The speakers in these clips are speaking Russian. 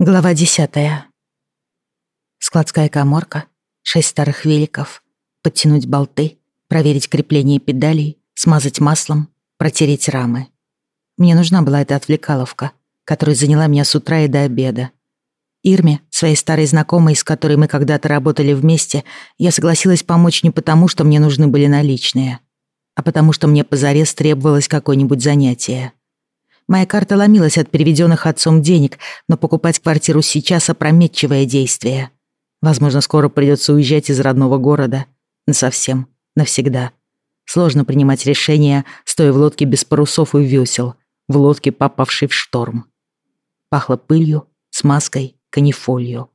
Глава десятая. Складская коморка, шесть старых великов, подтянуть болты, проверить крепление педалей, смазать маслом, протереть рамы. Мне нужна была эта отвлекаловка, которая заняла меня с утра и до обеда. Ирме, своей старой знакомой, с которой мы когда-то работали вместе, я согласилась помочь не потому, что мне нужны были наличные, а потому что мне позарез требовалось какое-нибудь занятие. Моя карта ломилась от переведенных отцом денег, но покупать квартиру сейчас — опрометчивое действие. Возможно, скоро придется уезжать из родного города. Насовсем, навсегда. Сложно принимать решения, стоя в лодке без парусов и весел, в лодке, попавшей в шторм. Пахло пылью, смазкой, канифолью.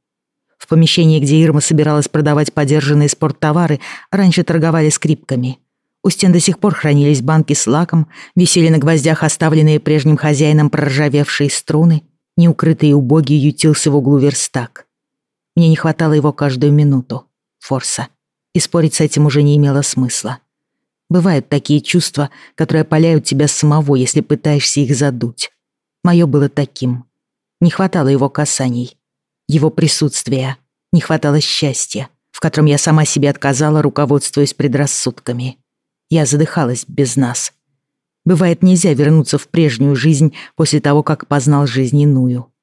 В помещении, где Ирма собиралась продавать подержанные спорттовары, раньше торговали скрипками — у стен до сих пор хранились банки с лаком, висели на гвоздях оставленные прежним хозяином проржавевшие струны, неукрытый и убогий ютился в углу верстак. Мне не хватало его каждую минуту, Форса, и спорить с этим уже не имело смысла. Бывают такие чувства, которые опаляют тебя самого, если пытаешься их задуть. Мое было таким. Не хватало его касаний, его присутствия, не хватало счастья, в котором я сама себе отказала, руководствуясь предрассудками. Я задыхалась без нас. Бывает, нельзя вернуться в прежнюю жизнь после того, как познал жизнь иную.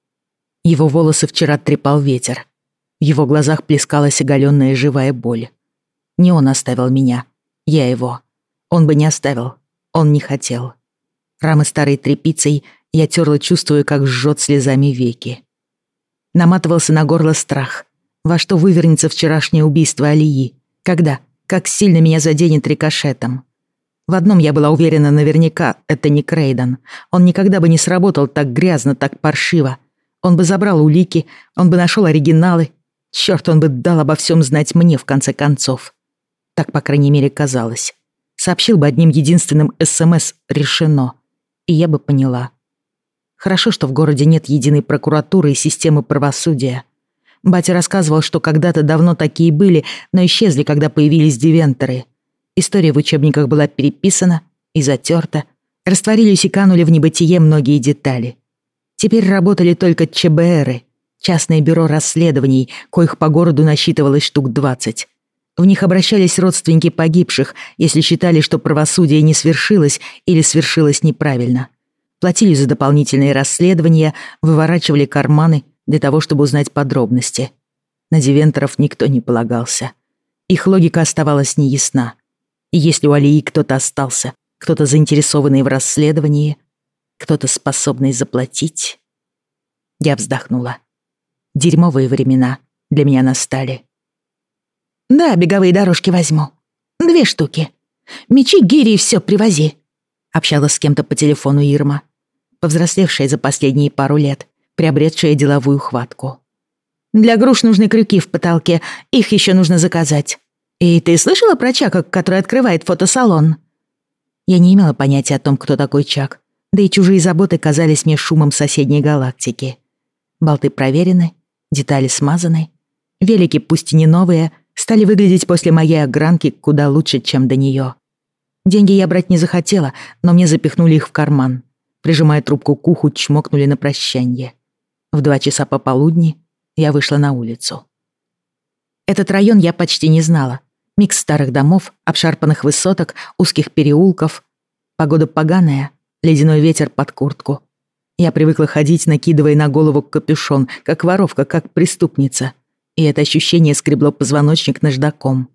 Его волосы вчера трепал ветер. В его глазах плескалась оголенная живая боль. Не он оставил меня, я его. Он бы не оставил, он не хотел. Рамы старой тряпицей я терла, чувствуя, как жжет слезами веки. Наматывался на горло страх. Во что вывернется вчерашнее убийство Алии? Когда? Как сильно меня заденет рикошетом. В одном я была уверена наверняка, это не Крейден. Он никогда бы не сработал так грязно, так паршиво. Он бы забрал улики, он бы нашел оригиналы. Черт, он бы дал обо всем знать мне, в конце концов. Так, по крайней мере, казалось. Сообщил бы одним единственным СМС «решено». И я бы поняла. Хорошо, что в городе нет единой прокуратуры и системы правосудия. Батя рассказывал, что когда-то давно такие были, но исчезли, когда появились дивенторы. История в учебниках была переписана и затерта. Растворились и канули в небытие многие детали. Теперь работали только ЧБРы, частное бюро расследований, коих по городу насчитывалось штук 20. В них обращались родственники погибших, если считали, что правосудие не свершилось или свершилось неправильно. Платили за дополнительные расследования, выворачивали карманы для того, чтобы узнать подробности. На Дивенторов никто не полагался. Их логика оставалась неясна. И если у Алии кто-то остался, кто-то заинтересованный в расследовании, кто-то способный заплатить... Я вздохнула. Дерьмовые времена для меня настали. «Да, беговые дорожки возьму. Две штуки. Мечи, гири и всё привози», — общалась с кем-то по телефону Ирма, повзрослевшая за последние пару лет приобретшая деловую хватку. «Для груш нужны крюки в потолке, их еще нужно заказать. И ты слышала про Чака, который открывает фотосалон?» Я не имела понятия о том, кто такой Чак, да и чужие заботы казались мне шумом соседней галактики. Болты проверены, детали смазаны, велики, пусть и не новые, стали выглядеть после моей огранки куда лучше, чем до нее. Деньги я брать не захотела, но мне запихнули их в карман. Прижимая трубку к уху, чмокнули на прощанье. В два часа пополудни я вышла на улицу. Этот район я почти не знала. Микс старых домов, обшарпанных высоток, узких переулков. Погода поганая, ледяной ветер под куртку. Я привыкла ходить, накидывая на голову капюшон, как воровка, как преступница. И это ощущение скребло позвоночник наждаком.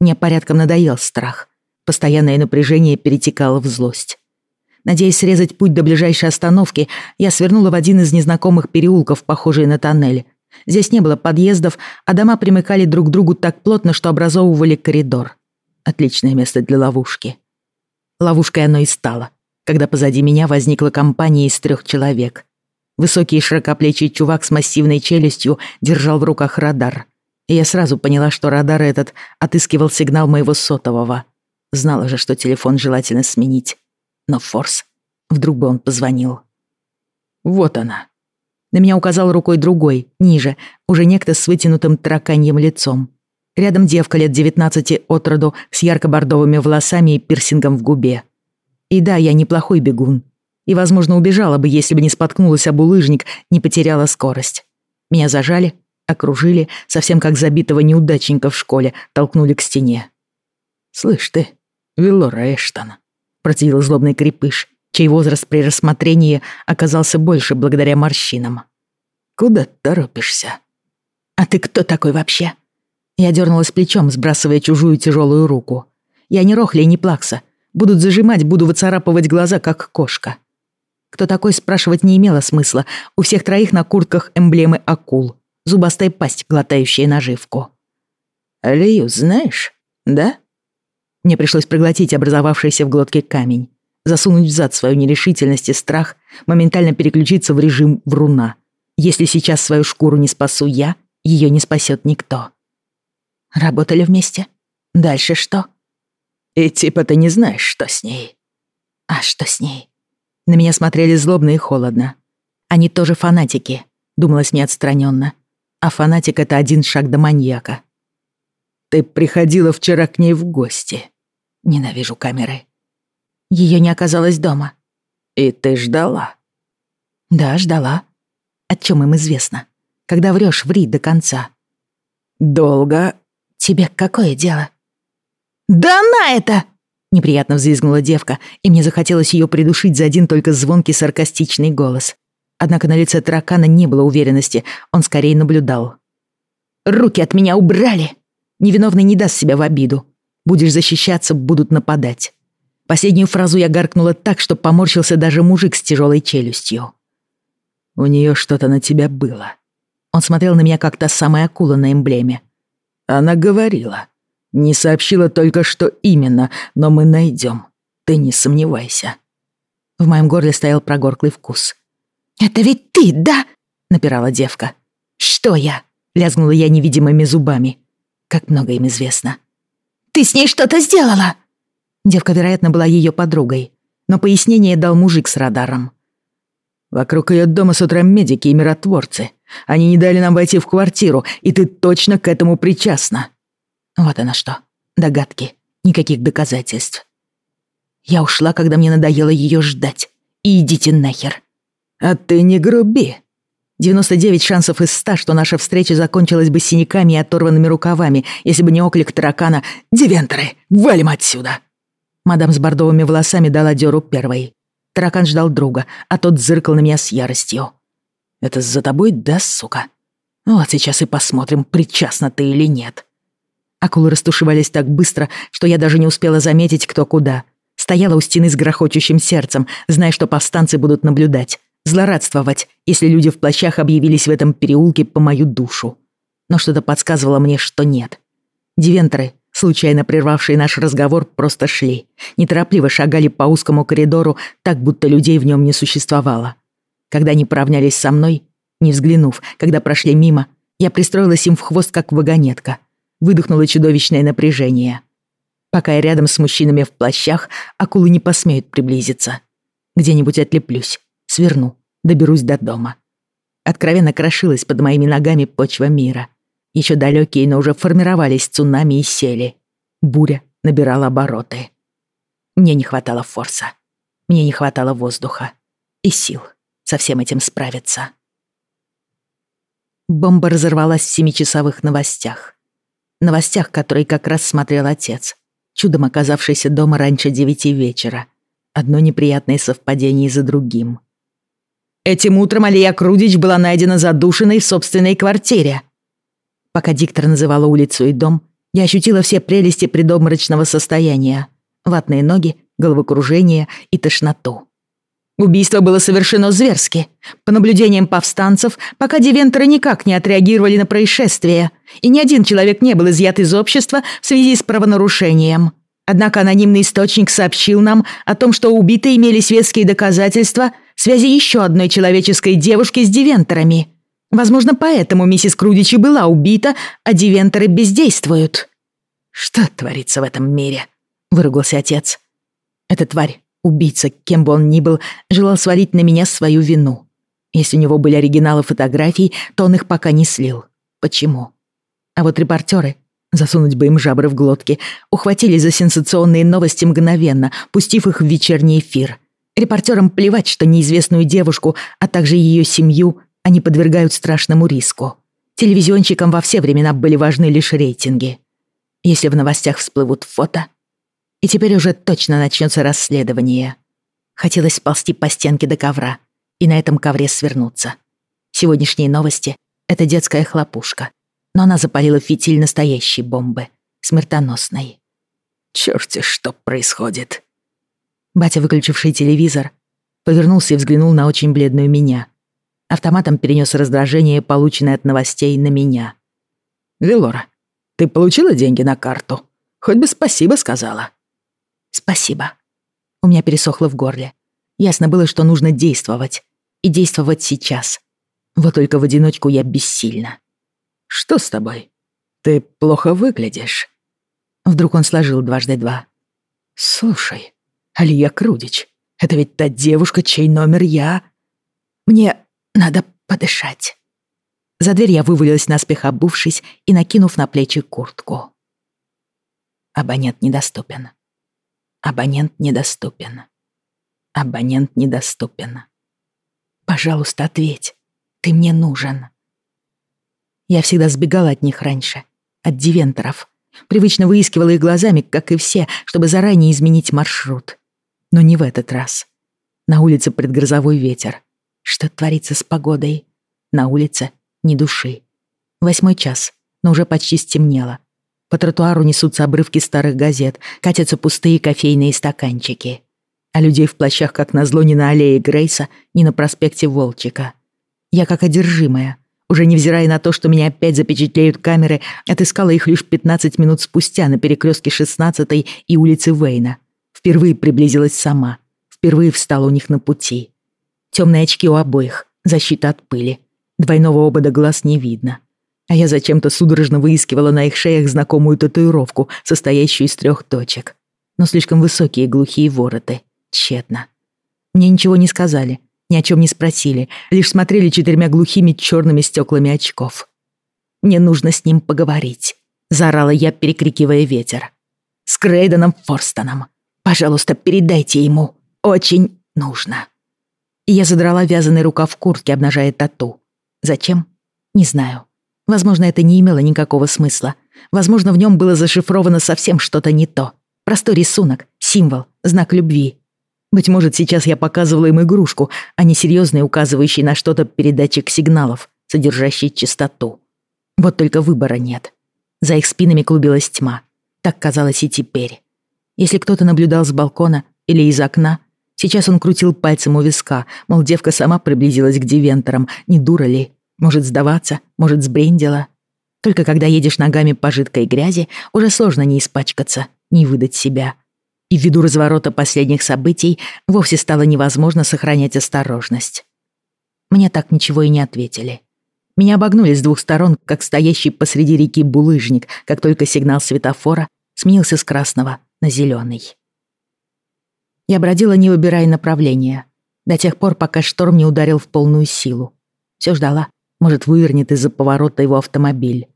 Мне порядком надоел страх. Постоянное напряжение перетекало в злость. Надеясь срезать путь до ближайшей остановки, я свернула в один из незнакомых переулков, похожий на тоннель. Здесь не было подъездов, а дома примыкали друг к другу так плотно, что образовывали коридор. Отличное место для ловушки. Ловушкой оно и стало, когда позади меня возникла компания из трех человек. Высокий широкоплечий чувак с массивной челюстью держал в руках радар. И я сразу поняла, что радар этот отыскивал сигнал моего сотового. Знала же, что телефон желательно сменить. Но Форс... Вдруг бы он позвонил. Вот она. На меня указал рукой другой, ниже, уже некто с вытянутым тараканьем лицом. Рядом девка лет девятнадцати от роду с ярко-бордовыми волосами и пирсингом в губе. И да, я неплохой бегун. И, возможно, убежала бы, если бы не споткнулась об улыжник, не потеряла скорость. Меня зажали, окружили, совсем как забитого неудачника в школе, толкнули к стене. «Слышь ты, Виллора Эштон», — процедил злобный крепыш, чей возраст при рассмотрении оказался больше благодаря морщинам. «Куда торопишься?» «А ты кто такой вообще?» Я дернулась плечом, сбрасывая чужую тяжелую руку. «Я не Рохли и не Плакса. Будут зажимать, буду выцарапывать глаза, как кошка». Кто такой, спрашивать не имело смысла. У всех троих на куртках эмблемы акул. Зубастая пасть, глотающая наживку. «Алию знаешь, да?» Мне пришлось проглотить образовавшийся в глотке камень, засунуть в зад свою нерешительность и страх, моментально переключиться в режим вруна. Если сейчас свою шкуру не спасу я, ее не спасет никто. Работали вместе? Дальше что? И типа ты не знаешь, что с ней. А что с ней? На меня смотрели злобно и холодно. Они тоже фанатики, думалось неотстраненно. А фанатик — это один шаг до маньяка. Ты приходила вчера к ней в гости. Ненавижу камеры. Ее не оказалось дома. И ты ждала? Да, ждала. О чем им известно? Когда врешь, ври до конца. Долго? Тебе какое дело? Да на это! Неприятно взвизгнула девка, и мне захотелось ее придушить за один только звонкий саркастичный голос. Однако на лице таракана не было уверенности, он скорее наблюдал. «Руки от меня убрали! Невиновный не даст себя в обиду. Будешь защищаться, будут нападать». Последнюю фразу я гаркнула так, что поморщился даже мужик с тяжелой челюстью. «У нее что-то на тебя было». Он смотрел на меня, как та самая акула на эмблеме. «Она говорила. Не сообщила только, что именно, но мы найдем. Ты не сомневайся». В моем горле стоял прогорклый вкус. «Это ведь ты, да?» — напирала девка. «Что я?» — лязгнула я невидимыми зубами. Как много им известно. «Ты с ней что-то сделала!» Девка, вероятно, была ее подругой, но пояснение дал мужик с радаром. «Вокруг ее дома с утра медики и миротворцы. Они не дали нам войти в квартиру, и ты точно к этому причастна». Вот она что. Догадки. Никаких доказательств. Я ушла, когда мне надоело ее ждать. И идите нахер. А ты не груби. 99 шансов из 100, что наша встреча закончилась бы синяками и оторванными рукавами, если бы не оклик таракана «Дивенторы, валим отсюда!». Мадам с бордовыми волосами дала дёру первой. Таракан ждал друга, а тот зыркал на меня с яростью. «Это за тобой, да, сука? Вот сейчас и посмотрим, причастна ты или нет». Акулы растушевались так быстро, что я даже не успела заметить, кто куда. Стояла у стены с грохочущим сердцем, зная, что повстанцы будут наблюдать, злорадствовать, если люди в плащах объявились в этом переулке по мою душу. Но что-то подсказывало мне, что нет. Дивенторы, случайно прервавшие наш разговор, просто шли. Неторопливо шагали по узкому коридору, так будто людей в нем не существовало. Когда они поравнялись со мной, не взглянув, когда прошли мимо, я пристроилась им в хвост, как вагонетка — выдохнуло чудовищное напряжение. Пока я рядом с мужчинами в плащах, акулы не посмеют приблизиться. Где-нибудь отлеплюсь, сверну, доберусь до дома. Откровенно крошилась под моими ногами почва мира. Еще далекие, но уже формировались цунами и сели. Буря набирала обороты. Мне не хватало форса. Мне не хватало воздуха. И сил со всем этим справиться. Бомба разорвалась в семичасовых новостях новостях, которые как раз смотрел отец, чудом оказавшийся дома раньше девяти вечера. Одно неприятное совпадение за другим. Этим утром Алия Крудич была найдена задушенной в собственной квартире. Пока диктор называла улицу и дом, я ощутила все прелести предобморочного состояния. Ватные ноги, головокружение и тошноту. Убийство было совершено зверски. По наблюдениям повстанцев, пока девенторы никак не отреагировали на происшествие, и ни один человек не был изъят из общества в связи с правонарушением. Однако анонимный источник сообщил нам о том, что у убитой имелись веские доказательства связи еще одной человеческой девушки с девенторами. Возможно, поэтому миссис Крудичи была убита, а девенторы бездействуют. «Что творится в этом мире?» — выругался отец. «Эта тварь Убийца, кем бы он ни был, желал свалить на меня свою вину. Если у него были оригиналы фотографий, то он их пока не слил. Почему? А вот репортеры, засунуть бы им жабры в глотки, ухватили за сенсационные новости мгновенно, пустив их в вечерний эфир. Репортерам плевать, что неизвестную девушку, а также ее семью они подвергают страшному риску. Телевизионщикам во все времена были важны лишь рейтинги. Если в новостях всплывут фото, и теперь уже точно начнется расследование. Хотелось сползти по стенке до ковра и на этом ковре свернуться. Сегодняшние новости — это детская хлопушка, но она запалила фитиль настоящей бомбы, смертоносной. Чёрти, что происходит? Батя, выключивший телевизор, повернулся и взглянул на очень бледную меня. Автоматом перенес раздражение, полученное от новостей, на меня. «Велора, ты получила деньги на карту? Хоть бы спасибо сказала». «Спасибо». У меня пересохло в горле. Ясно было, что нужно действовать. И действовать сейчас. Вот только в одиночку я бессильна. «Что с тобой? Ты плохо выглядишь». Вдруг он сложил дважды два. «Слушай, Алия Крудич, это ведь та девушка, чей номер я...» «Мне надо подышать». За дверь я вывалилась наспех обувшись и накинув на плечи куртку. Абонент недоступен. Абонент недоступен. Абонент недоступен. Пожалуйста, ответь. Ты мне нужен. Я всегда сбегала от них раньше, от дивенторов. Привычно выискивала их глазами, как и все, чтобы заранее изменить маршрут. Но не в этот раз. На улице предгрозовой ветер. Что творится с погодой? На улице ни души. Восьмой час, но уже почти стемнело. По тротуару несутся обрывки старых газет, катятся пустые кофейные стаканчики. А людей в плащах, как назло, ни на аллее Грейса, ни на проспекте Волчика. Я как одержимая, уже невзирая на то, что меня опять запечатлеют камеры, отыскала их лишь 15 минут спустя на перекрестке 16 и улицы Вейна. Впервые приблизилась сама. Впервые встала у них на пути. Темные очки у обоих, защита от пыли. Двойного обода глаз не видно. А я зачем-то судорожно выискивала на их шеях знакомую татуировку, состоящую из трех точек. Но слишком высокие глухие вороты. Тщетно. Мне ничего не сказали, ни о чем не спросили, лишь смотрели четырьмя глухими черными стеклами очков. «Мне нужно с ним поговорить», — заорала я, перекрикивая ветер. «С Крейденом Форстоном. Пожалуйста, передайте ему. Очень нужно». Я задрала вязаный рукав куртки, обнажая тату. Зачем? Не знаю. Возможно, это не имело никакого смысла. Возможно, в нем было зашифровано совсем что-то не то. Простой рисунок, символ, знак любви. Быть может, сейчас я показывала им игрушку, а не серьезный, указывающий на что-то передатчик сигналов, содержащий частоту. Вот только выбора нет. За их спинами клубилась тьма. Так казалось и теперь. Если кто-то наблюдал с балкона или из окна, сейчас он крутил пальцем у виска, мол, девка сама приблизилась к дивенторам, не дура ли? Может сдаваться, может сбрендила. Только когда едешь ногами по жидкой грязи, уже сложно не испачкаться, не выдать себя и ввиду разворота последних событий вовсе стало невозможно сохранять осторожность. Мне так ничего и не ответили. Меня обогнули с двух сторон, как стоящий посреди реки булыжник, как только сигнал светофора сменился с красного на зеленый. Я бродила, не выбирая направления, до тех пор, пока шторм не ударил в полную силу. Все ждала, может, вывернет из-за поворота его автомобиль.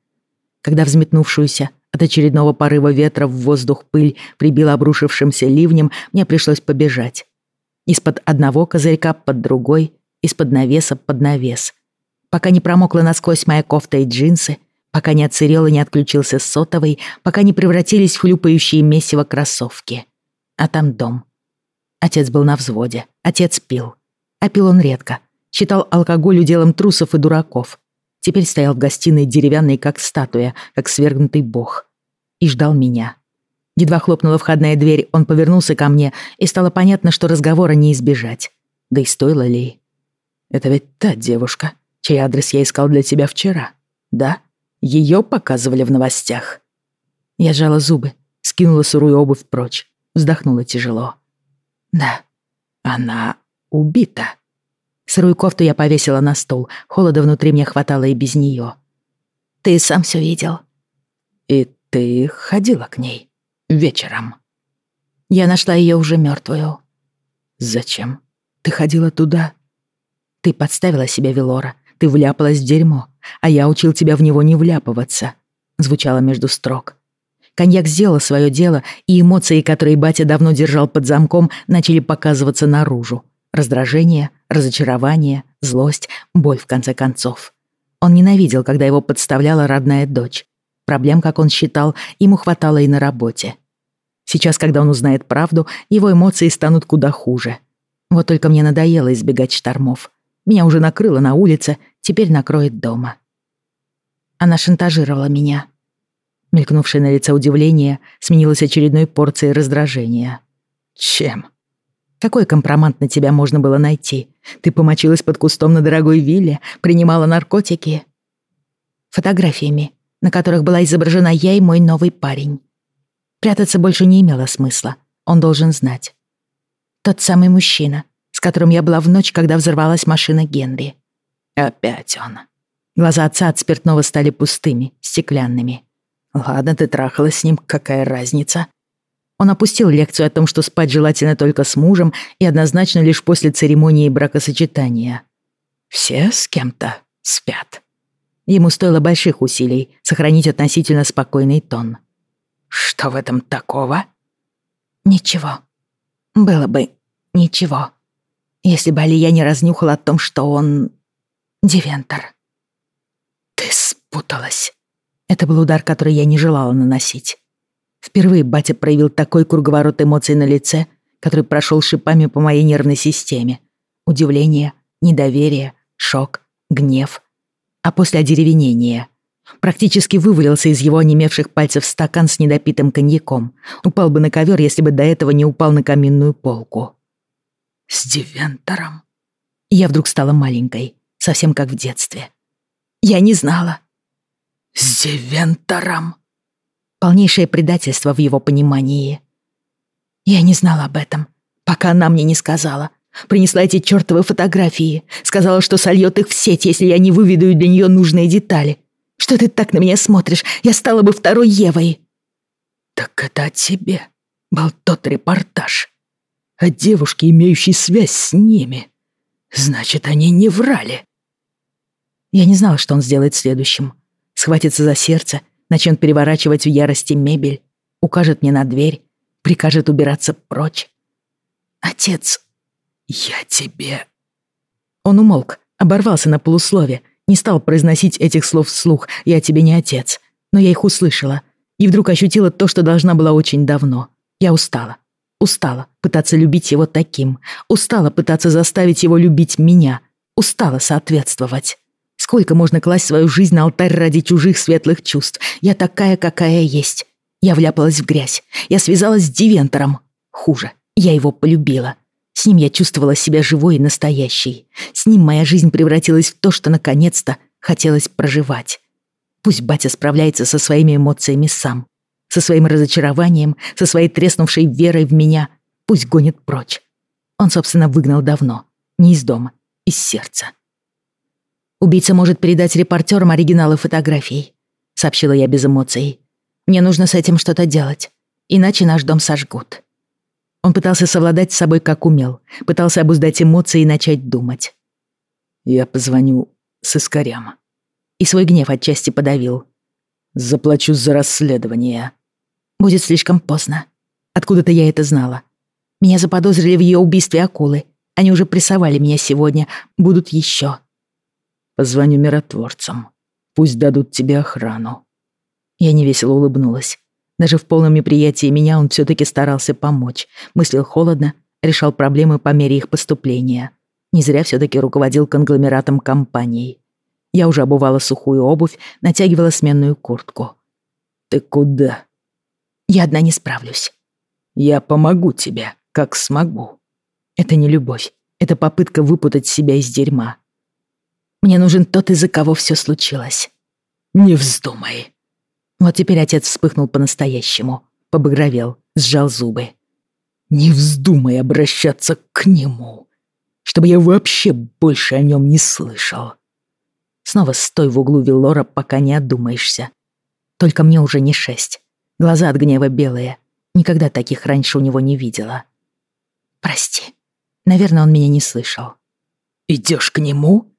Когда взметнувшуюся от очередного порыва ветра в воздух пыль прибила обрушившимся ливнем, мне пришлось побежать. Из-под одного козырька под другой, из-под навеса под навес. Пока не промокла насквозь моя кофта и джинсы, пока не отсырел и не отключился сотовый, пока не превратились в хлюпающие месиво кроссовки. А там дом. Отец был на взводе, отец пил. А пил он редко. Считал алкоголь уделом трусов и дураков. Теперь стоял в гостиной деревянный, как статуя, как свергнутый бог. И ждал меня. Едва хлопнула входная дверь, он повернулся ко мне, и стало понятно, что разговора не избежать. Да и стоило ли. «Это ведь та девушка, чей адрес я искал для тебя вчера, да? Ее показывали в новостях». Я сжала зубы, скинула сырую обувь прочь, вздохнула тяжело. «Да, она убита». Сырую кофту я повесила на стол. Холода внутри мне хватало и без нее. «Ты сам все видел?» «И ты ходила к ней вечером?» «Я нашла ее уже мертвую. «Зачем? Ты ходила туда?» «Ты подставила себя, Велора. Ты вляпалась в дерьмо, а я учил тебя в него не вляпываться», — звучало между строк. Коньяк сделал свое дело, и эмоции, которые батя давно держал под замком, начали показываться наружу. раздражение, разочарование, злость, боль в конце концов. Он ненавидел, когда его подставляла родная дочь. Проблем, как он считал, ему хватало и на работе. Сейчас, когда он узнает правду, его эмоции станут куда хуже. Вот только мне надоело избегать штормов. Меня уже накрыло на улице, теперь накроет дома. Она шантажировала меня. Мелькнувшее на лице удивление сменилось очередной порцией раздражения. «Чем?» Какой компромат на тебя можно было найти? Ты помочилась под кустом на дорогой вилле, принимала наркотики. Фотографиями, на которых была изображена я и мой новый парень. Прятаться больше не имело смысла. Он должен знать. Тот самый мужчина, с которым я была в ночь, когда взорвалась машина Генри. Опять он. Глаза отца от спиртного стали пустыми, стеклянными. Ладно, ты трахалась с ним, какая разница? Он опустил лекцию о том, что спать желательно только с мужем и однозначно лишь после церемонии бракосочетания. Все с кем-то спят. Ему стоило больших усилий сохранить относительно спокойный тон. Что в этом такого? Ничего. Было бы ничего. Если бы Алия не разнюхала о том, что он... Девентор. Ты спуталась. Это был удар, который я не желала наносить. Впервые батя проявил такой круговорот эмоций на лице, который прошел шипами по моей нервной системе. Удивление, недоверие, шок, гнев. А после одеревенения. Практически вывалился из его онемевших пальцев стакан с недопитым коньяком. Упал бы на ковер, если бы до этого не упал на каминную полку. «С Девентором?» Я вдруг стала маленькой, совсем как в детстве. «Я не знала». «С Девентором?» Полнейшее предательство в его понимании. Я не знала об этом, пока она мне не сказала. Принесла эти чертовы фотографии. Сказала, что сольет их в сеть, если я не выведу для нее нужные детали. Что ты так на меня смотришь? Я стала бы второй Евой. Так это о тебе был тот репортаж. О девушке, имеющей связь с ними. Значит, они не врали. Я не знала, что он сделает следующим. Схватится за сердце начнет переворачивать в ярости мебель, укажет мне на дверь, прикажет убираться прочь. «Отец, я тебе...» Он умолк, оборвался на полуслове, не стал произносить этих слов вслух «я тебе не отец», но я их услышала и вдруг ощутила то, что должна была очень давно. Я устала. Устала пытаться любить его таким. Устала пытаться заставить его любить меня. Устала соответствовать. Сколько можно класть свою жизнь на алтарь ради чужих светлых чувств? Я такая, какая есть. Я вляпалась в грязь. Я связалась с Дивентором. Хуже. Я его полюбила. С ним я чувствовала себя живой и настоящей. С ним моя жизнь превратилась в то, что наконец-то хотелось проживать. Пусть батя справляется со своими эмоциями сам. Со своим разочарованием, со своей треснувшей верой в меня. Пусть гонит прочь. Он, собственно, выгнал давно. Не из дома, из сердца. Убийца может передать репортерам оригиналы фотографий», — сообщила я без эмоций. «Мне нужно с этим что-то делать, иначе наш дом сожгут». Он пытался совладать с собой как умел, пытался обуздать эмоции и начать думать. «Я позвоню с искорям». И свой гнев отчасти подавил. «Заплачу за расследование». «Будет слишком поздно. Откуда-то я это знала. Меня заподозрили в ее убийстве акулы. Они уже прессовали меня сегодня. Будут еще. Позвоню миротворцам. Пусть дадут тебе охрану». Я невесело улыбнулась. Даже в полном неприятии меня он все-таки старался помочь. Мыслил холодно, решал проблемы по мере их поступления. Не зря все-таки руководил конгломератом компаний. Я уже обувала сухую обувь, натягивала сменную куртку. «Ты куда?» «Я одна не справлюсь». «Я помогу тебе, как смогу». Это не любовь. Это попытка выпутать себя из дерьма. Мне нужен тот, из-за кого все случилось. Не вздумай. Вот теперь отец вспыхнул по-настоящему, побагровел, сжал зубы. Не вздумай обращаться к нему, чтобы я вообще больше о нем не слышал. Снова стой в углу Виллора, пока не отдумаешься. Только мне уже не шесть. Глаза от гнева белые. Никогда таких раньше у него не видела. Прости. Наверное, он меня не слышал. Идешь к нему?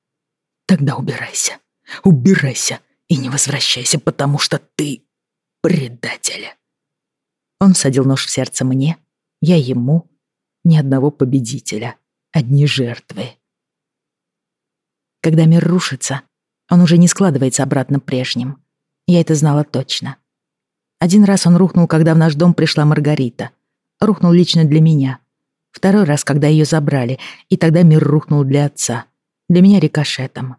Тогда убирайся. Убирайся и не возвращайся, потому что ты предатель. Он всадил нож в сердце мне, я ему, ни одного победителя. одни жертвы. Когда мир рушится, он уже не складывается обратно прежним. Я это знала точно. Один раз он рухнул, когда в наш дом пришла Маргарита. Рухнул лично для меня. Второй раз, когда ее забрали, и тогда мир рухнул для отца. Для меня рикошетом.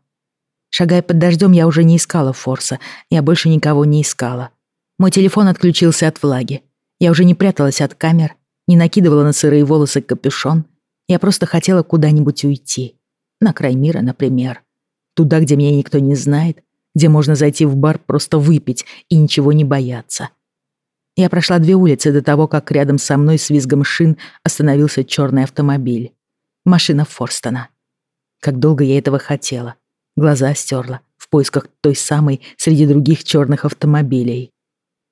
Шагая под дождем, я уже не искала Форса. Я больше никого не искала. Мой телефон отключился от влаги. Я уже не пряталась от камер, не накидывала на сырые волосы капюшон. Я просто хотела куда-нибудь уйти. На край мира, например. Туда, где меня никто не знает, где можно зайти в бар, просто выпить и ничего не бояться. Я прошла две улицы до того, как рядом со мной с визгом шин остановился черный автомобиль. Машина Форстона. Как долго я этого хотела. Глаза стерла в поисках той самой среди других черных автомобилей.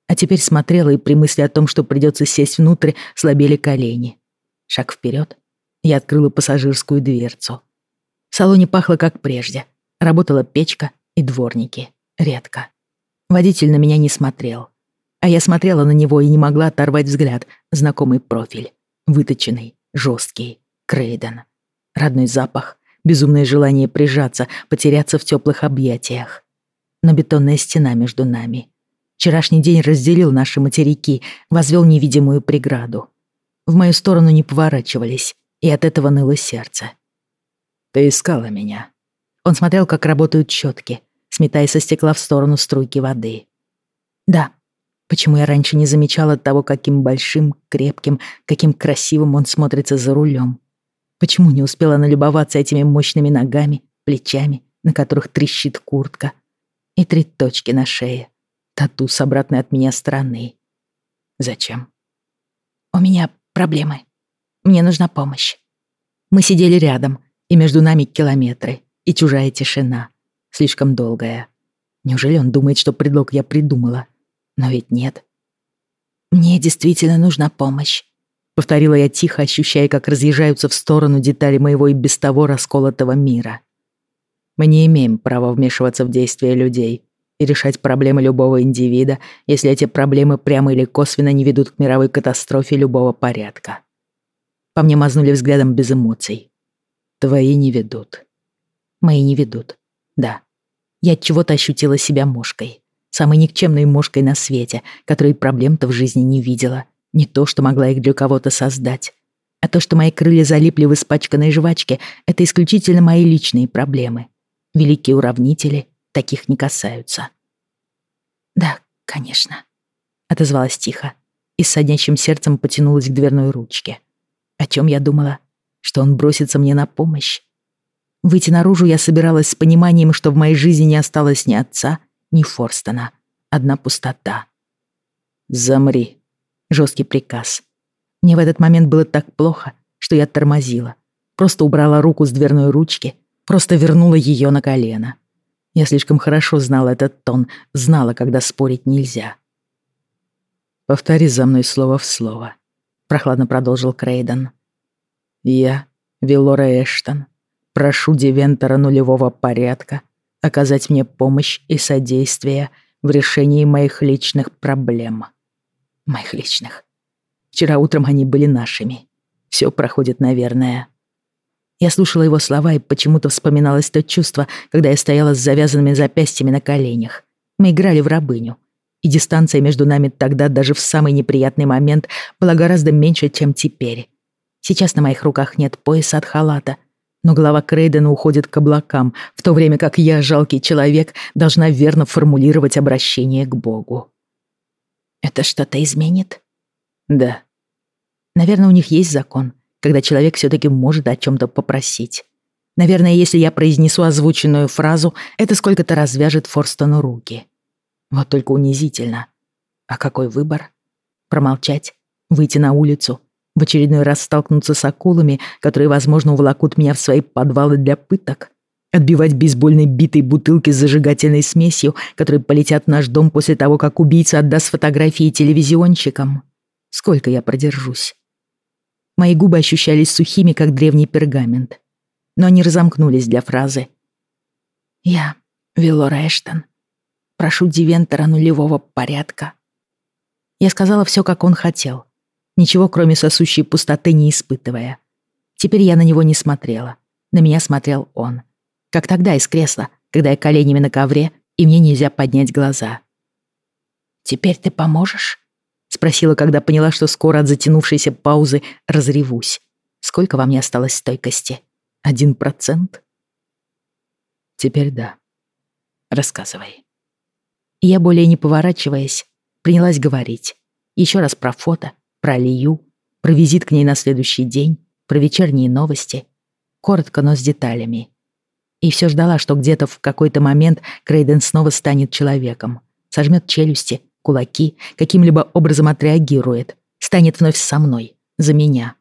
А теперь смотрела и при мысли о том, что придется сесть внутрь, слабели колени. Шаг вперед. Я открыла пассажирскую дверцу. В салоне пахло как прежде. Работала печка и дворники. Редко. Водитель на меня не смотрел. А я смотрела на него и не могла оторвать взгляд. Знакомый профиль. Выточенный, жесткий. Крейден. Родной запах. Безумное желание прижаться, потеряться в теплых объятиях. Но бетонная стена между нами. Вчерашний день разделил наши материки, возвел невидимую преграду. В мою сторону не поворачивались, и от этого ныло сердце. «Ты искала меня». Он смотрел, как работают щетки, сметая со стекла в сторону струйки воды. «Да», Почему я раньше не замечала того, каким большим, крепким, каким красивым он смотрится за рулем? Почему не успела налюбоваться этими мощными ногами, плечами, на которых трещит куртка? И три точки на шее. Тату с обратной от меня стороны. Зачем? У меня проблемы. Мне нужна помощь. Мы сидели рядом, и между нами километры, и чужая тишина. Слишком долгая. Неужели он думает, что предлог я придумала? Но ведь нет. «Мне действительно нужна помощь», — повторила я тихо, ощущая, как разъезжаются в сторону детали моего и без того расколотого мира. «Мы не имеем права вмешиваться в действия людей и решать проблемы любого индивида, если эти проблемы прямо или косвенно не ведут к мировой катастрофе любого порядка». По мне мазнули взглядом без эмоций. «Твои не ведут». «Мои не ведут. Да. Я от чего-то ощутила себя мошкой самой никчемной мошкой на свете, которой проблем-то в жизни не видела. Не то, что могла их для кого-то создать. А то, что мои крылья залипли в испачканной жвачке, это исключительно мои личные проблемы. Великие уравнители таких не касаются. «Да, конечно», — отозвалась тихо и с соднящим сердцем потянулась к дверной ручке. О чем я думала? Что он бросится мне на помощь? Выйти наружу я собиралась с пониманием, что в моей жизни не осталось ни отца, ни Форстона. Одна пустота. «Замри», — жесткий приказ. Мне в этот момент было так плохо, что я тормозила. Просто убрала руку с дверной ручки, просто вернула ее на колено. Я слишком хорошо знала этот тон, знала, когда спорить нельзя. «Повтори за мной слово в слово», — прохладно продолжил Крейден. «Я, Вилора Эштон, прошу Девентора нулевого порядка оказать мне помощь и содействие в решении моих личных проблем. Моих личных. Вчера утром они были нашими. Все проходит, наверное. Я слушала его слова и почему-то вспоминалось то чувство, когда я стояла с завязанными запястьями на коленях. Мы играли в рабыню. И дистанция между нами тогда, даже в самый неприятный момент, была гораздо меньше, чем теперь. Сейчас на моих руках нет пояса от халата — но голова Крейдена уходит к облакам, в то время как я, жалкий человек, должна верно формулировать обращение к Богу. Это что-то изменит? Да. Наверное, у них есть закон, когда человек все-таки может о чем-то попросить. Наверное, если я произнесу озвученную фразу, это сколько-то развяжет Форстону руки. Вот только унизительно. А какой выбор? Промолчать? Выйти на улицу? В очередной раз столкнуться с акулами, которые, возможно, уволокут меня в свои подвалы для пыток. Отбивать бейсбольной битой бутылки с зажигательной смесью, которые полетят в наш дом после того, как убийца отдаст фотографии телевизионщикам. Сколько я продержусь? Мои губы ощущались сухими, как древний пергамент. Но они разомкнулись для фразы. «Я, Виллора Эштон, прошу Дивентора нулевого порядка». Я сказала все, как он хотел ничего кроме сосущей пустоты не испытывая. Теперь я на него не смотрела. На меня смотрел он. Как тогда из кресла, когда я коленями на ковре, и мне нельзя поднять глаза. «Теперь ты поможешь?» — спросила, когда поняла, что скоро от затянувшейся паузы разревусь. Сколько во мне осталось стойкости? Один процент? Теперь да. Рассказывай. Я, более не поворачиваясь, принялась говорить. Еще раз про фото, про Лию, про визит к ней на следующий день, про вечерние новости. Коротко, но с деталями. И все ждала, что где-то в какой-то момент Крейден снова станет человеком. Сожмет челюсти, кулаки, каким-либо образом отреагирует. Станет вновь со мной, за меня.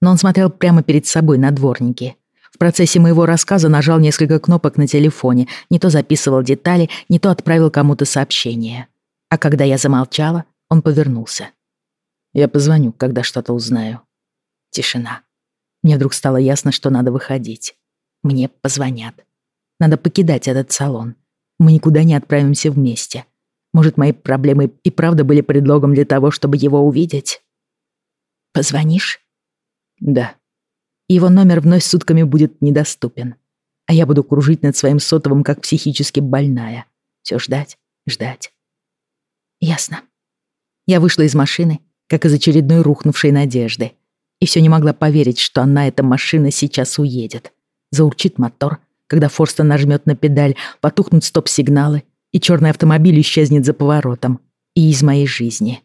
Но он смотрел прямо перед собой на дворнике. В процессе моего рассказа нажал несколько кнопок на телефоне, не то записывал детали, не то отправил кому-то сообщение. А когда я замолчала, он повернулся. «Я позвоню, когда что-то узнаю». Тишина. Мне вдруг стало ясно, что надо выходить. Мне позвонят. Надо покидать этот салон. Мы никуда не отправимся вместе. Может, мои проблемы и правда были предлогом для того, чтобы его увидеть? Позвонишь? Да. Его номер вновь сутками будет недоступен. А я буду кружить над своим сотовым, как психически больная. Все ждать, ждать. Ясно. Я вышла из машины, как из очередной рухнувшей надежды. И все не могла поверить, что она, эта машина, сейчас уедет. Заурчит мотор, когда Форстон нажмет на педаль, потухнут стоп-сигналы, и черный автомобиль исчезнет за поворотом. И из моей жизни.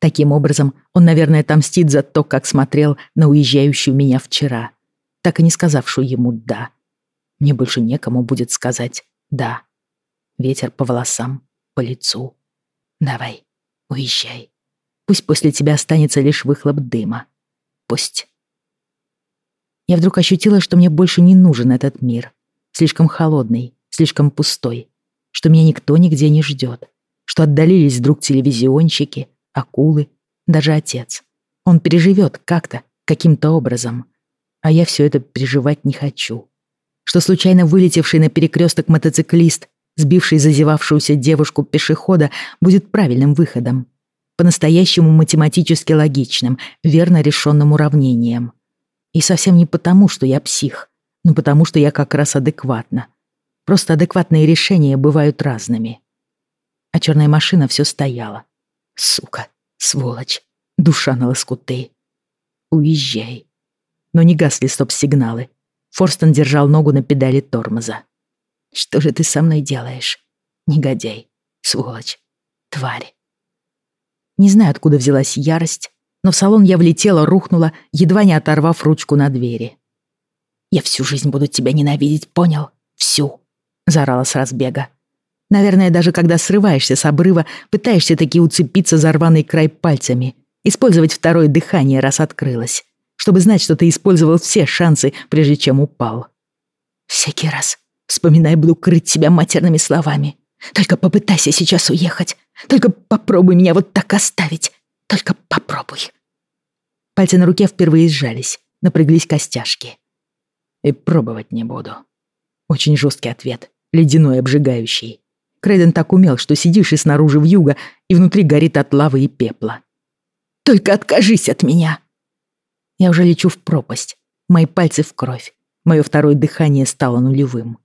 Таким образом, он, наверное, отомстит за то, как смотрел на уезжающую меня вчера, так и не сказавшую ему «да». Мне больше некому будет сказать «да». Ветер по волосам, по лицу. Давай, уезжай. Пусть после тебя останется лишь выхлоп дыма. Пусть. Я вдруг ощутила, что мне больше не нужен этот мир. Слишком холодный, слишком пустой. Что меня никто нигде не ждет. Что отдалились вдруг телевизионщики, акулы, даже отец. Он переживет как-то, каким-то образом. А я все это переживать не хочу. Что случайно вылетевший на перекресток мотоциклист, сбивший зазевавшуюся девушку пешехода, будет правильным выходом. По-настоящему математически логичным, верно решенным уравнением. И совсем не потому, что я псих, но потому, что я как раз адекватна. Просто адекватные решения бывают разными. А черная машина все стояла. Сука, сволочь, душа на лоскуты. Уезжай. Но не гасли стоп-сигналы. Форстон держал ногу на педали тормоза. Что же ты со мной делаешь? Негодяй, сволочь, тварь. Не знаю, откуда взялась ярость, но в салон я влетела, рухнула, едва не оторвав ручку на двери. «Я всю жизнь буду тебя ненавидеть, понял? Всю!» — заорала с разбега. Наверное, даже когда срываешься с обрыва, пытаешься таки уцепиться за рваный край пальцами, использовать второе дыхание, раз открылось, чтобы знать, что ты использовал все шансы, прежде чем упал. Всякий раз, вспоминая, буду крыть себя матерными словами. Только попытайся сейчас уехать. Только попробуй меня вот так оставить. Только попробуй. Пальцы на руке впервые сжались, напряглись костяшки. И пробовать не буду. Очень жесткий ответ, ледяной, обжигающий. Крейден так умел, что сидишь и снаружи в юго, и внутри горит от лавы и пепла. «Только откажись от меня!» Я уже лечу в пропасть. Мои пальцы в кровь. Мое второе дыхание стало нулевым.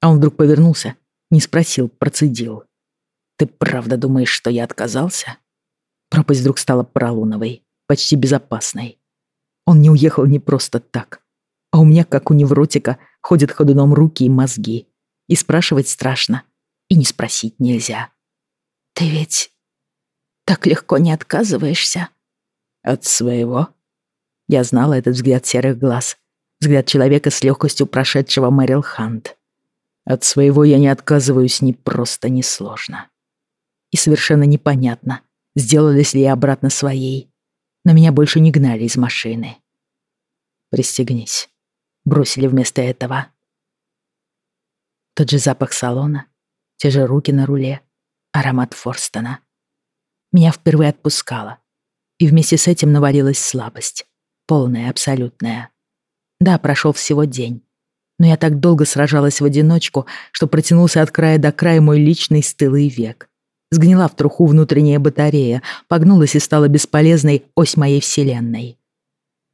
А он вдруг повернулся, не спросил, процедил. «Ты правда думаешь, что я отказался?» Пропасть вдруг стала пролуновой, почти безопасной. Он не уехал не просто так. А у меня, как у невротика, ходят ходуном руки и мозги. И спрашивать страшно. И не спросить нельзя. «Ты ведь так легко не отказываешься?» «От своего?» Я знала этот взгляд серых глаз. Взгляд человека с легкостью прошедшего Мэрил Хант. От своего я не отказываюсь ни просто, ни сложно. И совершенно непонятно, сделались ли я обратно своей. Но меня больше не гнали из машины. Пристегнись. Бросили вместо этого. Тот же запах салона, те же руки на руле, аромат Форстона. Меня впервые отпускало. И вместе с этим навалилась слабость. Полная, абсолютная. Да, прошел всего день. Но я так долго сражалась в одиночку, что протянулся от края до края мой личный стылый век. Сгнила в труху внутренняя батарея, погнулась и стала бесполезной ось моей вселенной.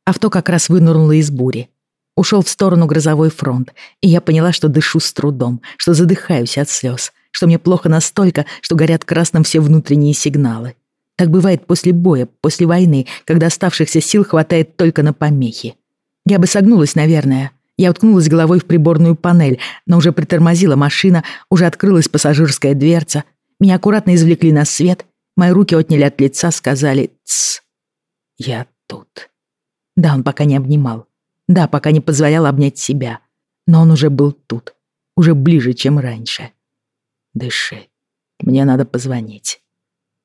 Авто как раз вынырнуло из бури. Ушел в сторону грозовой фронт, и я поняла, что дышу с трудом, что задыхаюсь от слез, что мне плохо настолько, что горят красным все внутренние сигналы. Так бывает после боя, после войны, когда оставшихся сил хватает только на помехи. Я бы согнулась, наверное. Я уткнулась головой в приборную панель, но уже притормозила машина, уже открылась пассажирская дверца. Меня аккуратно извлекли на свет, мои руки отняли от лица, сказали «Тсс». Я тут. Да, он пока не обнимал. Да, пока не позволял обнять себя. Но он уже был тут. Уже ближе, чем раньше. Дыши. Мне надо позвонить.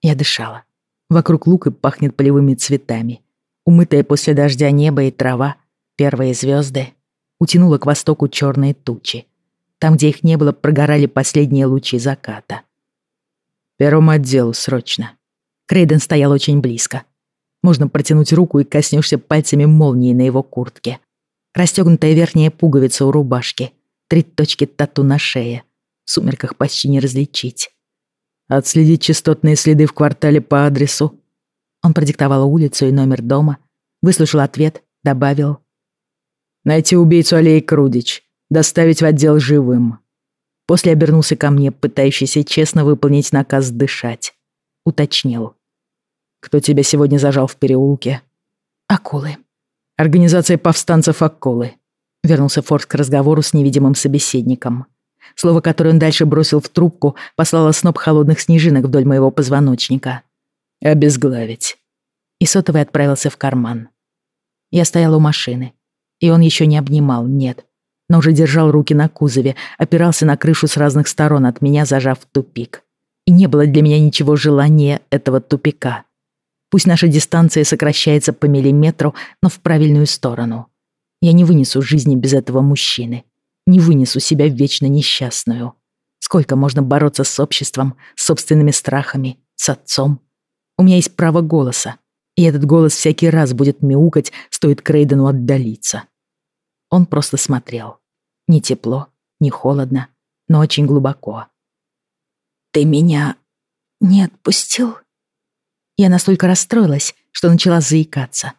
Я дышала. Вокруг лука пахнет полевыми цветами. Умытая после дождя небо и трава, первые звезды, утянуло к востоку черные тучи. Там, где их не было, прогорали последние лучи заката. «Первому отделу, срочно». Крейден стоял очень близко. Можно протянуть руку и коснешься пальцами молнии на его куртке. Расстегнутая верхняя пуговица у рубашки. Три точки тату на шее. В сумерках почти не различить. Отследить частотные следы в квартале по адресу. Он продиктовал улицу и номер дома. Выслушал ответ, добавил. Найти убийцу Аллеи Крудич. Доставить в отдел живым. После обернулся ко мне, пытающийся честно выполнить наказ дышать. Уточнил. Кто тебя сегодня зажал в переулке? Акулы. Организация повстанцев Акулы. Вернулся Форс к разговору с невидимым собеседником. Слово, которое он дальше бросил в трубку, послало сноп холодных снежинок вдоль моего позвоночника. «Обезглавить». И сотовый отправился в карман. Я стояла у машины, и он еще не обнимал, нет, но уже держал руки на кузове, опирался на крышу с разных сторон от меня, зажав тупик. И не было для меня ничего желания этого тупика. Пусть наша дистанция сокращается по миллиметру, но в правильную сторону. Я не вынесу жизни без этого мужчины. Не вынесу себя вечно несчастную. Сколько можно бороться с обществом, с собственными страхами, с отцом? У меня есть право голоса, и этот голос всякий раз будет мяукать, стоит Крейдену отдалиться. Он просто смотрел. Не тепло, не холодно, но очень глубоко. «Ты меня не отпустил?» Я настолько расстроилась, что начала заикаться.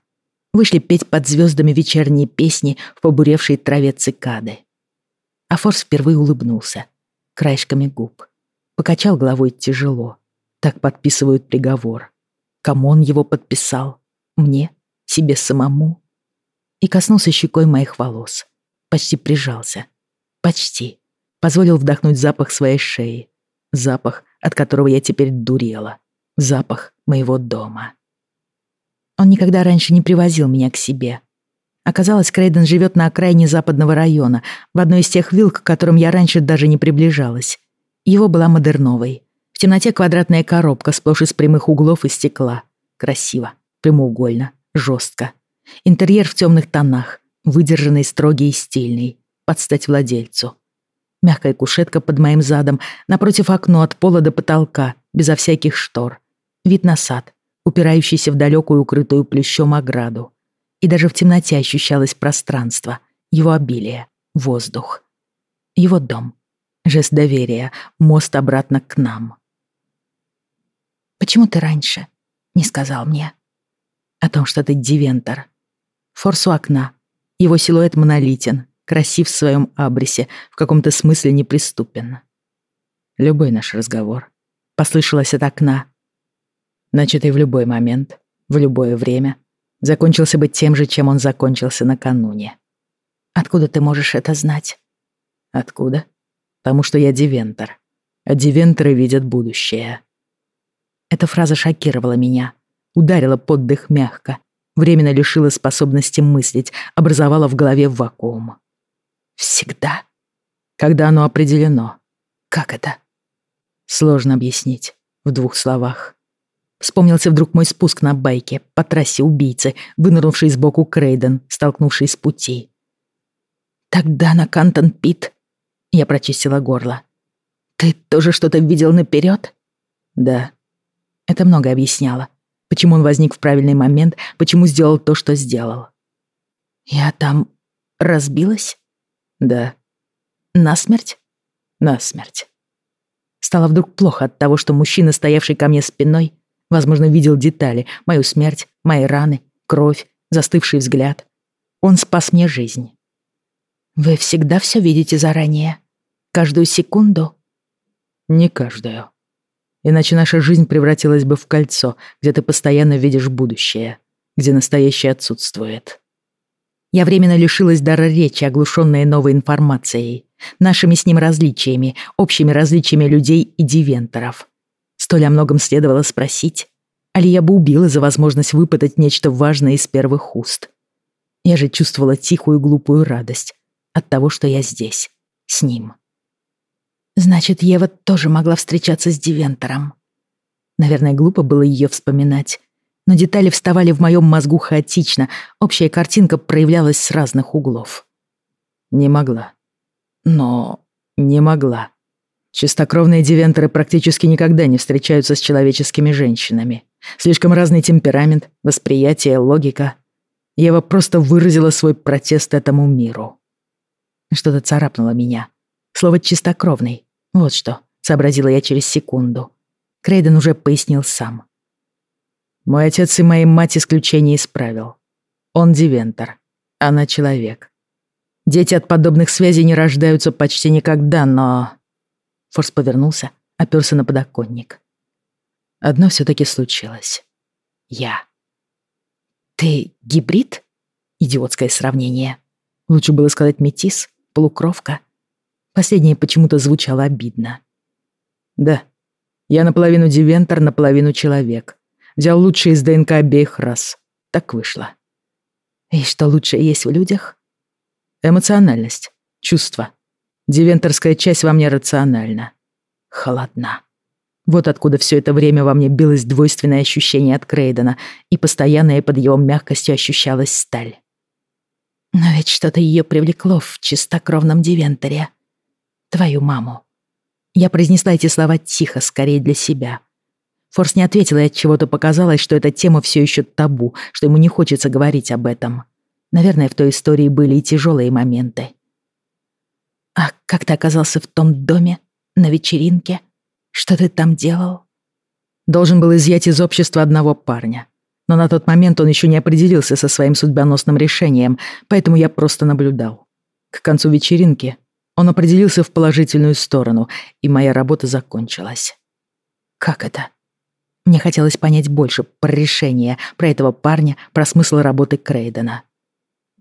Вышли петь под звездами вечерние песни в побуревшей траве цикады. А Форс впервые улыбнулся, краешками губ. Покачал головой тяжело. Так подписывают приговор. Кому он его подписал? Мне? Себе самому? И коснулся щекой моих волос. Почти прижался. Почти. Позволил вдохнуть запах своей шеи. Запах, от которого я теперь дурела. Запах моего дома. Он никогда раньше не привозил меня к себе. Оказалось, Крейден живет на окраине западного района, в одной из тех вилл, к которым я раньше даже не приближалась. Его была модерновой. В темноте квадратная коробка, сплошь из прямых углов и стекла. Красиво, прямоугольно, жестко. Интерьер в темных тонах, выдержанный, строгий и стильный, под стать владельцу. Мягкая кушетка под моим задом, напротив окно от пола до потолка, безо всяких штор. Вид на сад, упирающийся в далекую укрытую плющом ограду. И даже в темноте ощущалось пространство, его обилие, воздух. Его дом. Жест доверия, мост обратно к нам. «Почему ты раньше?» — не сказал мне. «О том, что ты дивентор. Форс у окна. Его силуэт монолитен, красив в своем абресе, в каком-то смысле неприступен. Любой наш разговор. Послышалось от окна, начатый в любой момент, в любое время, закончился бы тем же, чем он закончился накануне. Откуда ты можешь это знать? Откуда? Потому что я дивентор. А дивенторы видят будущее. Эта фраза шокировала меня, ударила под дых мягко, временно лишила способности мыслить, образовала в голове вакуум. Всегда. Когда оно определено. Как это? Сложно объяснить в двух словах. Вспомнился вдруг мой спуск на байке по трассе убийцы, вынырнувший сбоку Крейден, столкнувший с пути. «Тогда на Кантон Пит...» Я прочистила горло. «Ты тоже что-то видел наперед?» «Да». Это много объясняло. Почему он возник в правильный момент, почему сделал то, что сделал. «Я там разбилась?» «Да». «Насмерть?» «Насмерть». Стало вдруг плохо от того, что мужчина, стоявший ко мне спиной, Возможно, видел детали, мою смерть, мои раны, кровь, застывший взгляд. Он спас мне жизнь. «Вы всегда все видите заранее? Каждую секунду?» «Не каждую. Иначе наша жизнь превратилась бы в кольцо, где ты постоянно видишь будущее, где настоящее отсутствует». Я временно лишилась дара речи, оглушенная новой информацией, нашими с ним различиями, общими различиями людей и дивенторов. Столь о многом следовало спросить, али я бы убила за возможность выпытать нечто важное из первых уст. Я же чувствовала тихую глупую радость от того, что я здесь, с ним. Значит, Ева тоже могла встречаться с Дивентором. Наверное, глупо было ее вспоминать, но детали вставали в моем мозгу хаотично, общая картинка проявлялась с разных углов. Не могла. Но не могла. Чистокровные дивенторы практически никогда не встречаются с человеческими женщинами. Слишком разный темперамент, восприятие, логика. Ева просто выразила свой протест этому миру. Что-то царапнуло меня. Слово «чистокровный». Вот что, сообразила я через секунду. Крейден уже пояснил сам. Мой отец и моя мать исключение исправил. Он дивентор, она человек. Дети от подобных связей не рождаются почти никогда, но... Форс повернулся, оперся на подоконник. Одно все-таки случилось. Я. Ты гибрид? Идиотское сравнение. Лучше было сказать метис, полукровка. Последнее почему-то звучало обидно. Да, я наполовину дивентор, наполовину человек. Взял лучшее из ДНК обеих рас. Так вышло. И что лучшее есть в людях? Эмоциональность, чувство. Дивенторская часть во мне рациональна. Холодна. Вот откуда все это время во мне билось двойственное ощущение от Крейдена, и постоянная под его мягкостью ощущалась сталь. Но ведь что-то ее привлекло в чистокровном Дивенторе. Твою маму. Я произнесла эти слова тихо, скорее для себя. Форс не ответил, и от чего-то показалось, что эта тема все еще табу, что ему не хочется говорить об этом. Наверное, в той истории были и тяжелые моменты. «А как ты оказался в том доме? На вечеринке? Что ты там делал?» Должен был изъять из общества одного парня. Но на тот момент он еще не определился со своим судьбоносным решением, поэтому я просто наблюдал. К концу вечеринки он определился в положительную сторону, и моя работа закончилась. «Как это?» Мне хотелось понять больше про решение, про этого парня, про смысл работы Крейдена.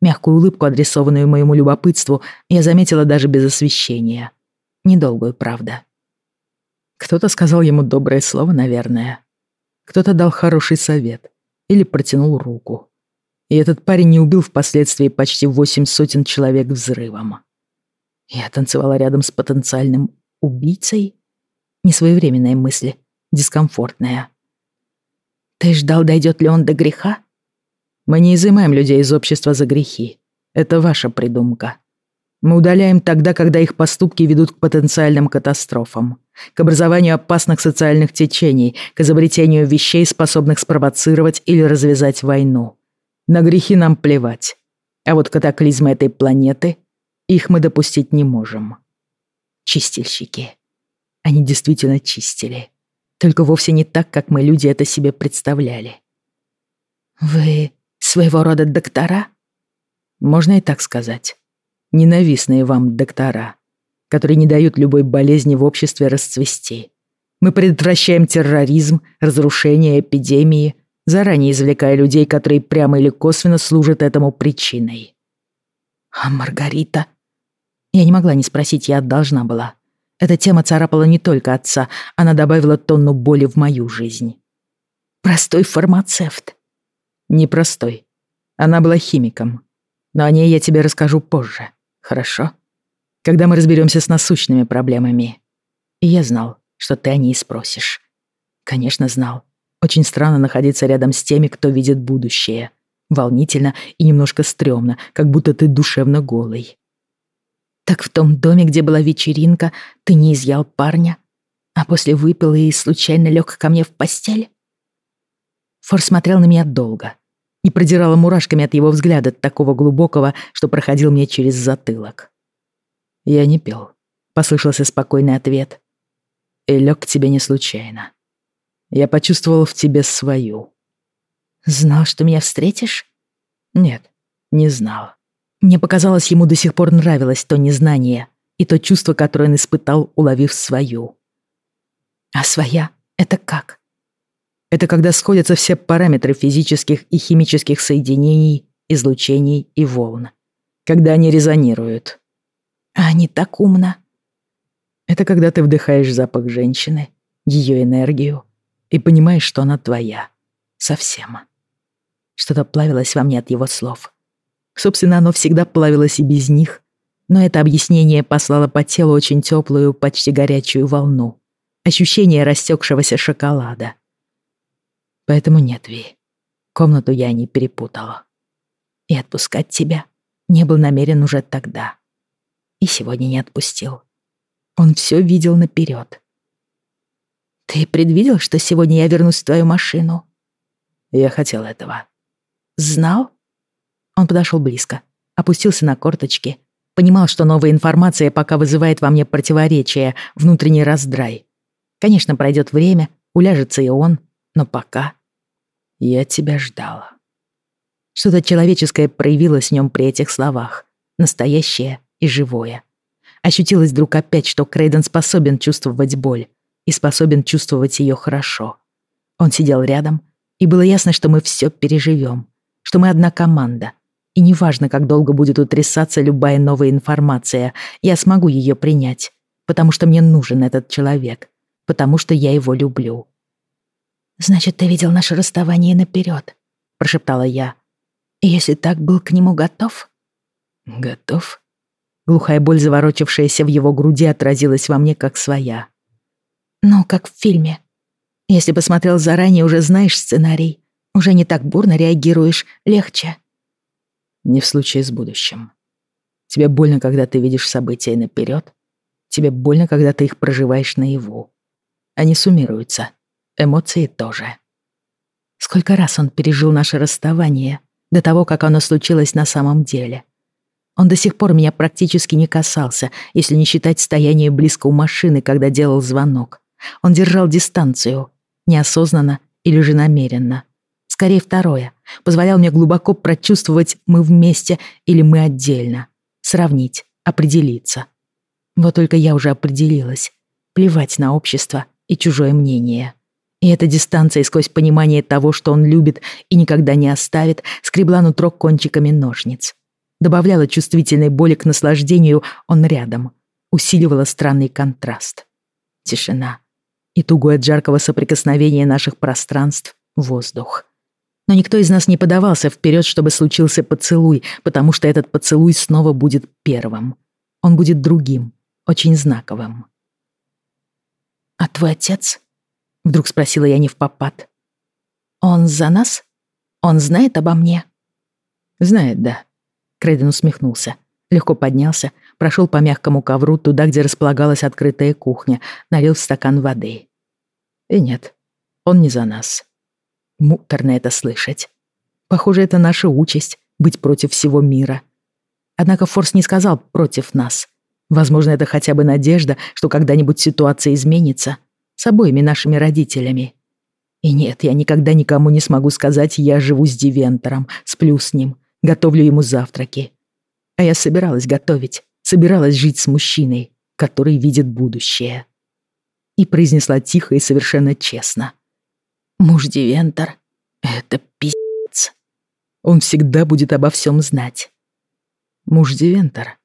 Мягкую улыбку, адресованную моему любопытству, я заметила даже без освещения. Недолгую, правда. Кто-то сказал ему доброе слово, наверное. Кто-то дал хороший совет или протянул руку. И этот парень не убил впоследствии почти восемь сотен человек взрывом. Я танцевала рядом с потенциальным убийцей? Несвоевременная мысль, дискомфортная. Ты ждал, дойдет ли он до греха? Мы не изымаем людей из общества за грехи. Это ваша придумка. Мы удаляем тогда, когда их поступки ведут к потенциальным катастрофам, к образованию опасных социальных течений, к изобретению вещей, способных спровоцировать или развязать войну. На грехи нам плевать. А вот катаклизмы этой планеты, их мы допустить не можем. Чистильщики. Они действительно чистили. Только вовсе не так, как мы, люди, это себе представляли. «Вы своего рода доктора?» Можно и так сказать. Ненавистные вам доктора, которые не дают любой болезни в обществе расцвести. Мы предотвращаем терроризм, разрушение, эпидемии, заранее извлекая людей, которые прямо или косвенно служат этому причиной. А Маргарита? Я не могла не спросить, я должна была. Эта тема царапала не только отца, она добавила тонну боли в мою жизнь. Простой фармацевт. Непростой. Она была химиком. Но о ней я тебе расскажу позже. Хорошо? Когда мы разберемся с насущными проблемами. И я знал, что ты о ней спросишь. Конечно, знал. Очень странно находиться рядом с теми, кто видит будущее. Волнительно и немножко стрёмно, как будто ты душевно голый. Так в том доме, где была вечеринка, ты не изъял парня, а после выпил и случайно лег ко мне в постель? Фор смотрел на меня долго и продирала мурашками от его взгляда, такого глубокого, что проходил мне через затылок. «Я не пил», — послышался спокойный ответ. «И лег к тебе не случайно. Я почувствовал в тебе свою». «Знал, что меня встретишь?» Нет, не знал. Мне показалось, ему до сих пор нравилось то незнание и то чувство, которое он испытал, уловив свою. А своя — это как? Это когда сходятся все параметры физических и химических соединений, излучений и волн. Когда они резонируют. А они так умно. Это когда ты вдыхаешь запах женщины, ее энергию, и понимаешь, что она твоя. Совсем. Что-то плавилось во мне от его слов. Собственно, оно всегда плавилось и без них, но это объяснение послало по телу очень теплую, почти горячую волну. Ощущение растекшегося шоколада. Поэтому нет, Ви. Комнату я не перепутала. И отпускать тебя не был намерен уже тогда. И сегодня не отпустил. Он все видел наперед. «Ты предвидел, что сегодня я вернусь в твою машину?» «Я хотел этого». «Знал?» Он подошел близко, опустился на корточки, понимал, что новая информация пока вызывает во мне противоречие, внутренний раздрай. Конечно, пройдет время, уляжется и он, но пока... Я тебя ждала. Что-то человеческое проявилось в нем при этих словах, настоящее и живое. Ощутилось вдруг опять, что Крейден способен чувствовать боль и способен чувствовать ее хорошо. Он сидел рядом, и было ясно, что мы все переживем, что мы одна команда. И неважно, как долго будет утрясаться любая новая информация, я смогу ее принять, потому что мне нужен этот человек, потому что я его люблю. «Значит, ты видел наше расставание наперед», — прошептала я. «И если так, был к нему готов?» «Готов?» Глухая боль, заворочившаяся в его груди, отразилась во мне как своя. «Ну, как в фильме. Если посмотрел заранее, уже знаешь сценарий. Уже не так бурно реагируешь, легче». «Не в случае с будущим. Тебе больно, когда ты видишь события наперед. Тебе больно, когда ты их проживаешь наяву. Они суммируются. Эмоции тоже». Сколько раз он пережил наше расставание до того, как оно случилось на самом деле. Он до сих пор меня практически не касался, если не считать стояние близко у машины, когда делал звонок. Он держал дистанцию, неосознанно или же намеренно. Скорее второе. Позволял мне глубоко прочувствовать, мы вместе или мы отдельно. Сравнить, определиться. Вот только я уже определилась. Плевать на общество и чужое мнение. И эта дистанция сквозь понимание того, что он любит и никогда не оставит, скребла нутро кончиками ножниц добавляла чувствительной боли к наслаждению «он рядом», усиливала странный контраст. Тишина и тугой от жаркого соприкосновения наших пространств воздух. Но никто из нас не подавался вперед, чтобы случился поцелуй, потому что этот поцелуй снова будет первым. Он будет другим, очень знаковым. «А твой отец?» — вдруг спросила я не в попад. «Он за нас? Он знает обо мне?» «Знает, да. Крейден усмехнулся. Легко поднялся, прошел по мягкому ковру туда, где располагалась открытая кухня, налил в стакан воды. И нет, он не за нас. Муторно это слышать. Похоже, это наша участь — быть против всего мира. Однако Форс не сказал «против нас». Возможно, это хотя бы надежда, что когда-нибудь ситуация изменится с обоими нашими родителями. И нет, я никогда никому не смогу сказать «я живу с Дивентором, сплю с ним», готовлю ему завтраки. А я собиралась готовить, собиралась жить с мужчиной, который видит будущее. И произнесла тихо и совершенно честно. Муж Дивентор — это пиздец. Он всегда будет обо всем знать. Муж Дивентор.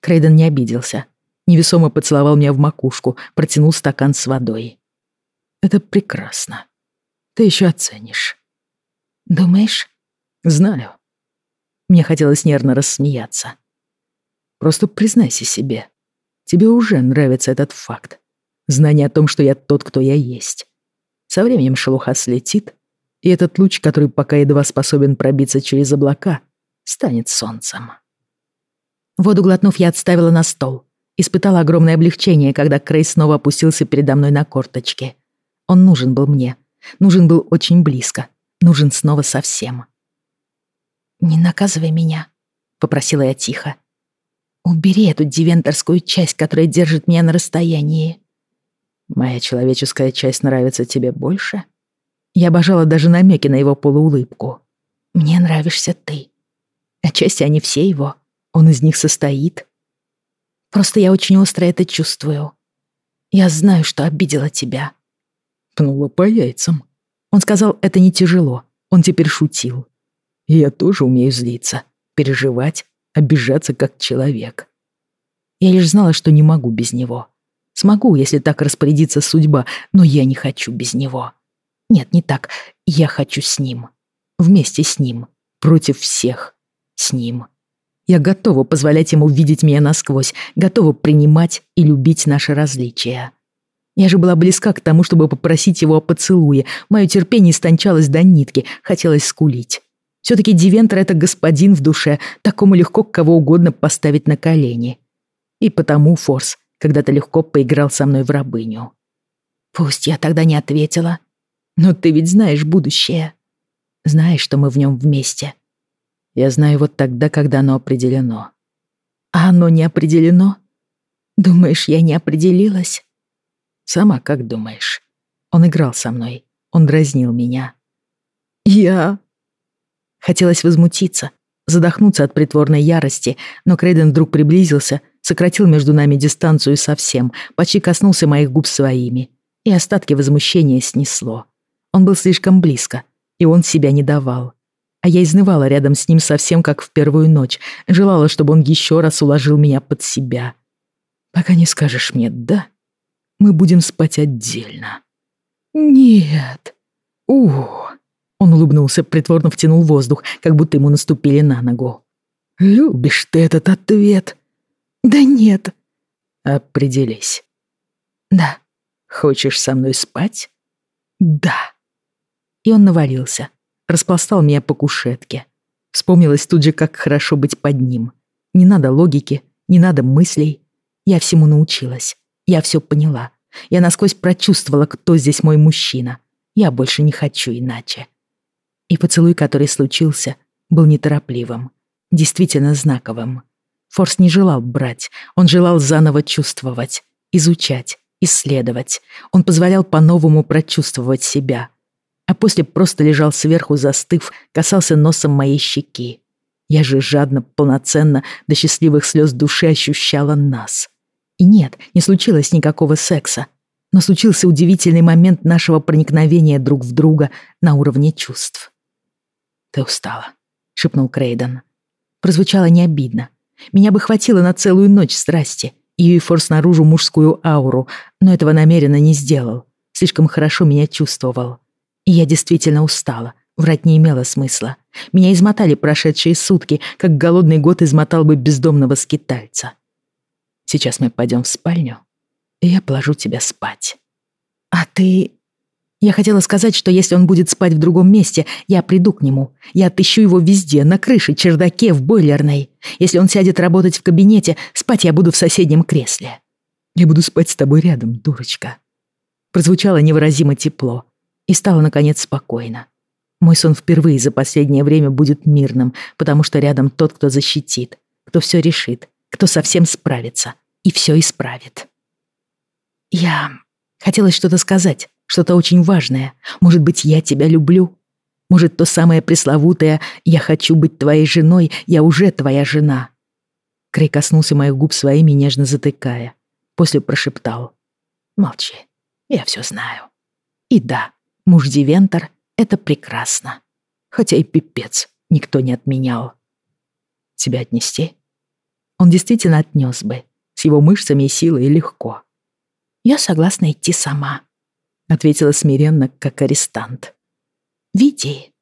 Крейден не обиделся. Невесомо поцеловал меня в макушку, протянул стакан с водой. Это прекрасно. Ты еще оценишь. Думаешь? Знаю. Мне хотелось нервно рассмеяться. Просто признайся себе. Тебе уже нравится этот факт. Знание о том, что я тот, кто я есть. Со временем шелуха слетит, и этот луч, который пока едва способен пробиться через облака, станет солнцем. Воду глотнув, я отставила на стол. Испытала огромное облегчение, когда Крей снова опустился передо мной на корточки. Он нужен был мне. Нужен был очень близко. Нужен снова совсем. «Не наказывай меня», — попросила я тихо. «Убери эту дивенторскую часть, которая держит меня на расстоянии». «Моя человеческая часть нравится тебе больше?» Я обожала даже намеки на его полуулыбку. «Мне нравишься ты. Отчасти они все его. Он из них состоит. Просто я очень остро это чувствую. Я знаю, что обидела тебя. Пнула по яйцам. Он сказал, это не тяжело. Он теперь шутил. И я тоже умею злиться, переживать, обижаться как человек. Я лишь знала, что не могу без него. Смогу, если так распорядится судьба, но я не хочу без него. Нет, не так. Я хочу с ним. Вместе с ним. Против всех. С ним. Я готова позволять ему видеть меня насквозь, готова принимать и любить наши различия. Я же была близка к тому, чтобы попросить его о поцелуе. Мое терпение истончалось до нитки, хотелось скулить. Все-таки Дивентер — это господин в душе, такому легко кого угодно поставить на колени. И потому Форс когда-то легко поиграл со мной в рабыню. Пусть я тогда не ответила, но ты ведь знаешь будущее. Знаешь, что мы в нем вместе. Я знаю вот тогда, когда оно определено. А оно не определено? Думаешь, я не определилась? Сама как думаешь? Он играл со мной. Он дразнил меня. Я... Хотелось возмутиться, задохнуться от притворной ярости, но Крейден вдруг приблизился, сократил между нами дистанцию совсем, почти коснулся моих губ своими, и остатки возмущения снесло. Он был слишком близко, и он себя не давал. А я изнывала рядом с ним совсем как в первую ночь, желала, чтобы он еще раз уложил меня под себя. Пока не скажешь мне «да», мы будем спать отдельно. Нет. Ух. Он улыбнулся, притворно втянул воздух, как будто ему наступили на ногу. «Любишь ты этот ответ?» «Да нет». «Определись». «Да». «Хочешь со мной спать?» «Да». И он навалился, распластал меня по кушетке. Вспомнилось тут же, как хорошо быть под ним. Не надо логики, не надо мыслей. Я всему научилась. Я все поняла. Я насквозь прочувствовала, кто здесь мой мужчина. Я больше не хочу иначе. И поцелуй, который случился, был неторопливым, действительно знаковым. Форс не желал брать, он желал заново чувствовать, изучать, исследовать. Он позволял по-новому прочувствовать себя. А после просто лежал сверху, застыв, касался носом моей щеки. Я же жадно, полноценно, до счастливых слез души ощущала нас. И нет, не случилось никакого секса. Но случился удивительный момент нашего проникновения друг в друга на уровне чувств. «Ты устала», — шепнул Крейден. Прозвучало не обидно. Меня бы хватило на целую ночь страсти, и Юйфорс наружу мужскую ауру, но этого намеренно не сделал. Слишком хорошо меня чувствовал. И я действительно устала. Врать не имело смысла. Меня измотали прошедшие сутки, как голодный год измотал бы бездомного скитальца. Сейчас мы пойдем в спальню, и я положу тебя спать. А ты... Я хотела сказать, что если он будет спать в другом месте, я приду к нему. Я отыщу его везде, на крыше, чердаке, в бойлерной. Если он сядет работать в кабинете, спать я буду в соседнем кресле. Я буду спать с тобой рядом, дурочка. Прозвучало невыразимо тепло. И стало, наконец, спокойно. Мой сон впервые за последнее время будет мирным, потому что рядом тот, кто защитит, кто все решит, кто совсем справится и все исправит. Я... Хотелось что-то сказать, что-то очень важное. Может быть, я тебя люблю? Может, то самое пресловутое «я хочу быть твоей женой, я уже твоя жена». Крей коснулся моих губ своими, нежно затыкая. После прошептал. «Молчи, я все знаю». И да, муж Дивентор — это прекрасно. Хотя и пипец никто не отменял. Тебя отнести? Он действительно отнес бы. С его мышцами и силой легко. Я согласна идти сама ответила смиренно, как арестант. «Веди».